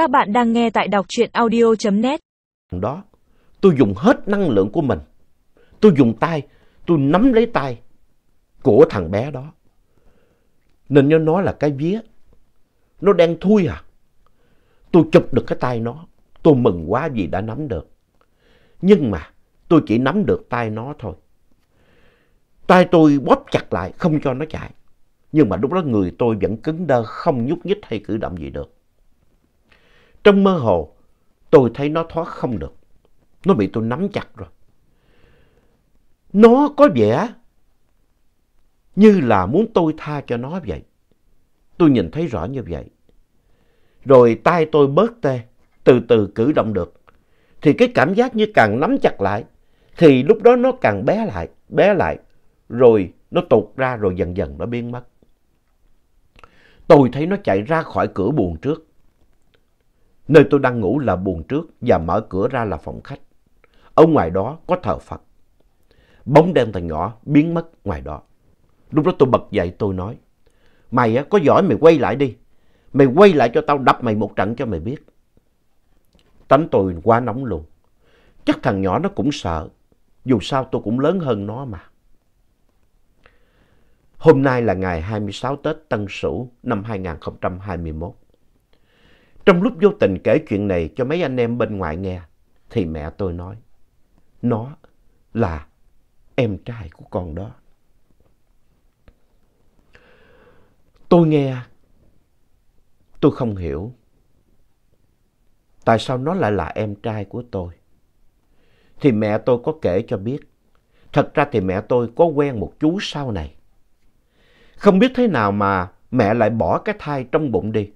Các bạn đang nghe tại đọc truyện audio.net. Đó, tôi dùng hết năng lượng của mình. Tôi dùng tay, tôi nắm lấy tay của thằng bé đó. Nên nó nói là cái vía. Nó đang thui à. Tôi chụp được cái tay nó. Tôi mừng quá vì đã nắm được. Nhưng mà tôi chỉ nắm được tay nó thôi. Tay tôi bóp chặt lại, không cho nó chạy. Nhưng mà lúc đó người tôi vẫn cứng đơ, không nhúc nhích hay cử động gì được. Trong mơ hồ, tôi thấy nó thoát không được. Nó bị tôi nắm chặt rồi. Nó có vẻ như là muốn tôi tha cho nó vậy. Tôi nhìn thấy rõ như vậy. Rồi tay tôi bớt tê, từ từ cử động được. Thì cái cảm giác như càng nắm chặt lại, thì lúc đó nó càng bé lại, bé lại. Rồi nó tụt ra rồi dần dần nó biến mất. Tôi thấy nó chạy ra khỏi cửa buồn trước. Nơi tôi đang ngủ là buồng trước và mở cửa ra là phòng khách. Ở ngoài đó có thờ Phật. Bóng đen thằng nhỏ biến mất ngoài đó. Lúc đó tôi bật dậy tôi nói. Mày á, có giỏi mày quay lại đi. Mày quay lại cho tao đập mày một trận cho mày biết. Tánh tôi quá nóng luôn. Chắc thằng nhỏ nó cũng sợ. Dù sao tôi cũng lớn hơn nó mà. Hôm nay là ngày 26 Tết Tân Sửu năm 2021. Trong lúc vô tình kể chuyện này cho mấy anh em bên ngoài nghe, thì mẹ tôi nói, nó là em trai của con đó. Tôi nghe, tôi không hiểu. Tại sao nó lại là em trai của tôi? Thì mẹ tôi có kể cho biết. Thật ra thì mẹ tôi có quen một chú sau này. Không biết thế nào mà mẹ lại bỏ cái thai trong bụng đi.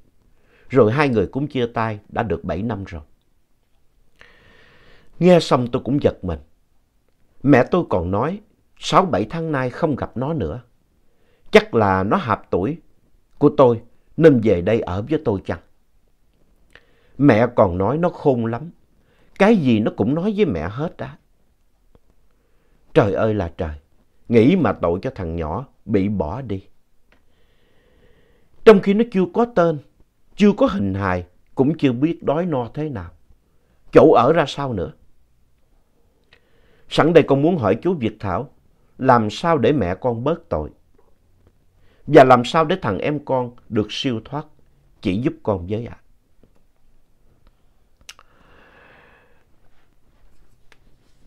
Rồi hai người cũng chia tay đã được 7 năm rồi. Nghe xong tôi cũng giật mình. Mẹ tôi còn nói 6-7 tháng nay không gặp nó nữa. Chắc là nó hạp tuổi của tôi nên về đây ở với tôi chăng? Mẹ còn nói nó khôn lắm. Cái gì nó cũng nói với mẹ hết á. Trời ơi là trời. Nghĩ mà tội cho thằng nhỏ bị bỏ đi. Trong khi nó chưa có tên, chưa có hình hài, cũng chưa biết đói no thế nào. Chỗ ở ra sao nữa. Sẵn đây con muốn hỏi chú Việt Thảo, làm sao để mẹ con bớt tội? Và làm sao để thằng em con được siêu thoát, chỉ giúp con với ạ?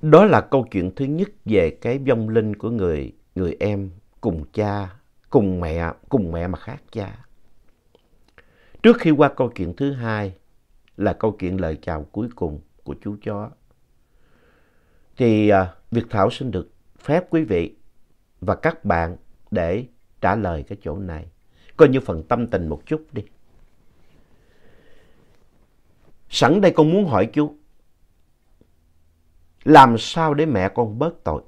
Đó là câu chuyện thứ nhất về cái vong linh của người, người em cùng cha, cùng mẹ, cùng mẹ mà khác cha. Trước khi qua câu chuyện thứ hai là câu chuyện lời chào cuối cùng của chú chó. Thì à, Việt Thảo xin được phép quý vị và các bạn để trả lời cái chỗ này. Coi như phần tâm tình một chút đi. Sẵn đây con muốn hỏi chú. Làm sao để mẹ con bớt tội?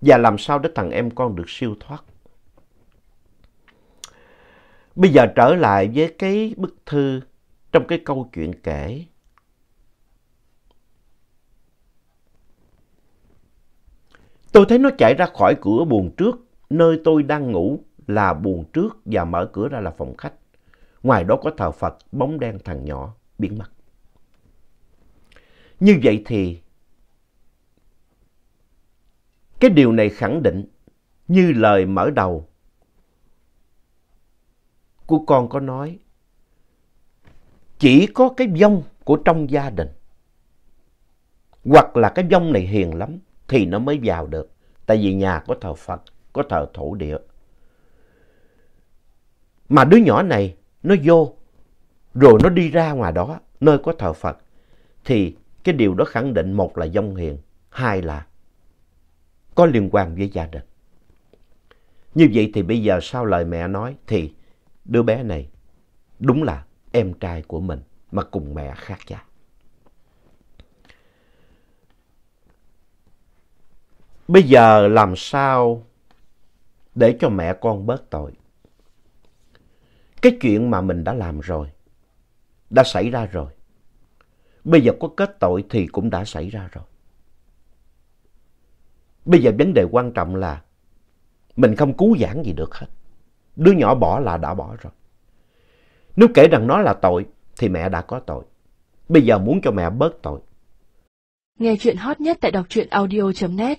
Và làm sao để thằng em con được siêu thoát? Bây giờ trở lại với cái bức thư trong cái câu chuyện kể. Tôi thấy nó chạy ra khỏi cửa buồng trước, nơi tôi đang ngủ là buồng trước và mở cửa ra là phòng khách. Ngoài đó có thờ Phật, bóng đen thằng nhỏ, biến mất. Như vậy thì cái điều này khẳng định như lời mở đầu của con có nói chỉ có cái vong của trong gia đình hoặc là cái vong này hiền lắm thì nó mới vào được. Tại vì nhà có thờ Phật, có thờ thổ địa. Mà đứa nhỏ này nó vô rồi nó đi ra ngoài đó nơi có thờ Phật thì cái điều đó khẳng định một là vong hiền, hai là có liên quan với gia đình. Như vậy thì bây giờ sau lời mẹ nói thì đứa bé này đúng là em trai của mình mà cùng mẹ khác cha. Bây giờ làm sao để cho mẹ con bớt tội? Cái chuyện mà mình đã làm rồi, đã xảy ra rồi. Bây giờ có kết tội thì cũng đã xảy ra rồi. Bây giờ vấn đề quan trọng là mình không cứu giảng gì được hết. Đứa nhỏ bỏ là đã bỏ rồi. Nếu kể rằng nó là tội, thì mẹ đã có tội. Bây giờ muốn cho mẹ bớt tội. Nghe chuyện hot nhất tại đọc truyện audio.net